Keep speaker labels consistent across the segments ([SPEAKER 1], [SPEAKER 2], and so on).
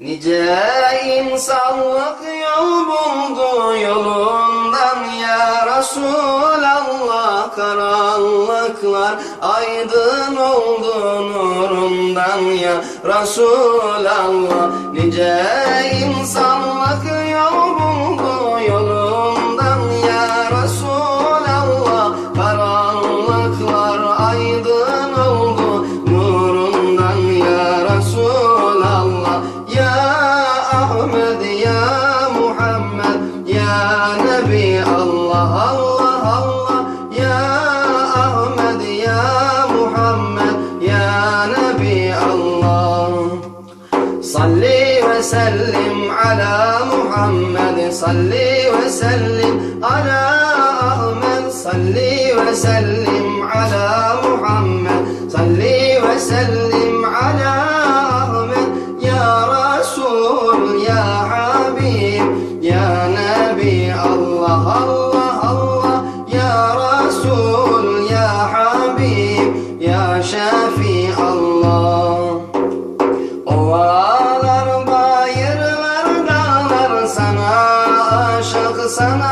[SPEAKER 1] Nice insanlık yol buldu yolundan ya Resulallah. Karanlıklar aydın oldu nurundan ya Resulallah. Nice insanlık yol محمد يا محمد يا نبي الله الله الله. يا أحمد يا محمد يا نبي الله. صلي وسلم على محمد صلي وسلم على أحمد. صلي وسلم على محمد صلي وسلم Rabbi Allah Allah Allah. Ya Resul Ya Habib Ya Şafi Allah. Ovalar bayırlar dağlar sana aşık sana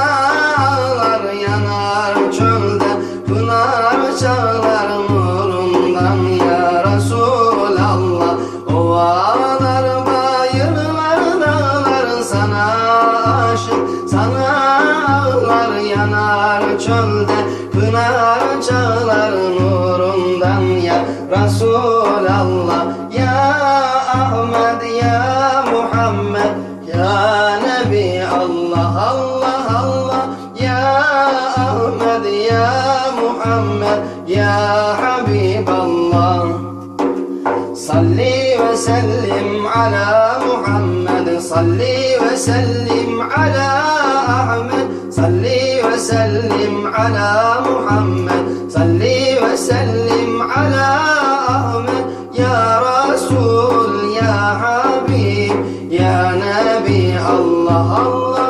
[SPEAKER 1] ağlar. Yanar çölde pınar çağlar nurundan Ya Resul Allah Ovalar bayırlar dağlar sana aşık sana ağlar yanar çölde pınar çağlar nurundan. Ya Resulallah ya Ahmet ya Muhammed ya Nebi Allah Allah Allah. Ya Ahmet ya Muhammed ya Habib Allah صلي وسلم على محمد. صلي وسلم على أحمد. صلي وسلم على محمد. صلي وسلم على أحمد. يا رسول يا حبيب يا نبي الله الله.